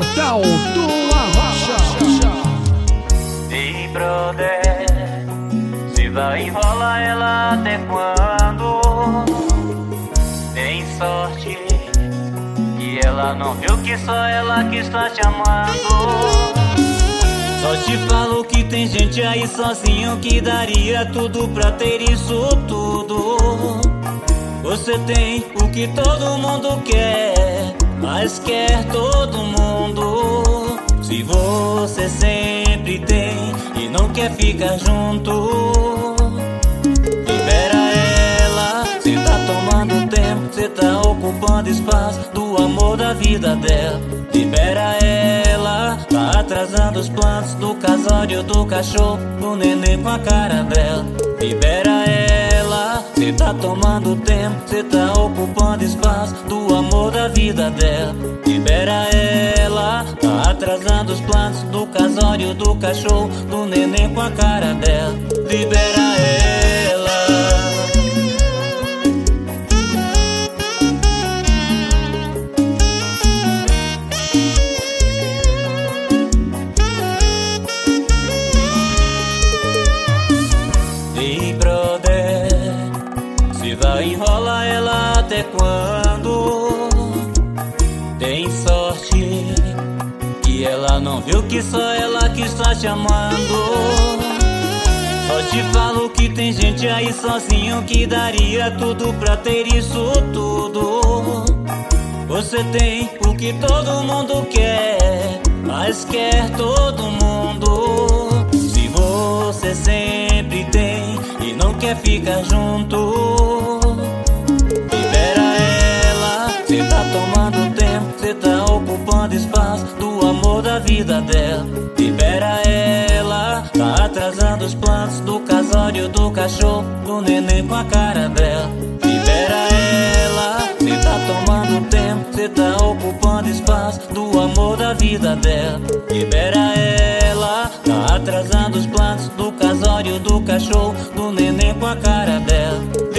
Portal do Arrocha. Ei, brother, se vai enrolar ela até quando? Tem sorte que ela não viu que só ela que está te amando. Só te falo que tem gente aí sozinho que daria tudo pra ter isso tudo. Você tem o que todo mundo quer, mas quer todo mundo. Se você sempre tem e não quer ficar junto, libera ela. Cê tá tomando tempo, cê tá ocupando espaço do amor da vida dela. Libera ela, tá atrasando os planos do casório do cachorro, do neném com a cara dela. Libera tomando tempo, cê tá ocupando espaço do amor da vida dela. Libera ela, tá atrasando os planos do casório do cachorro, do neném com a cara dela. Libera ela. Se vai enrolar ela até quando? Tem sorte que ela não viu que só ela que está te amando. Só te falo que tem gente aí sozinho que daria tudo pra ter isso tudo. Você tem o que todo mundo quer, mas quer todo mundo. Se você sempre tem e não quer ficar junto, ocupando espaço do amor da vida dela. Libera ela, tá atrasando os planos do casório do cachorro, do neném com a cara dela. Libera ela, cê tá tomando tempo, cê tá ocupando espaço do amor da vida dela. Libera ela, tá atrasando os planos do casório do cachorro, do neném com a cara dela.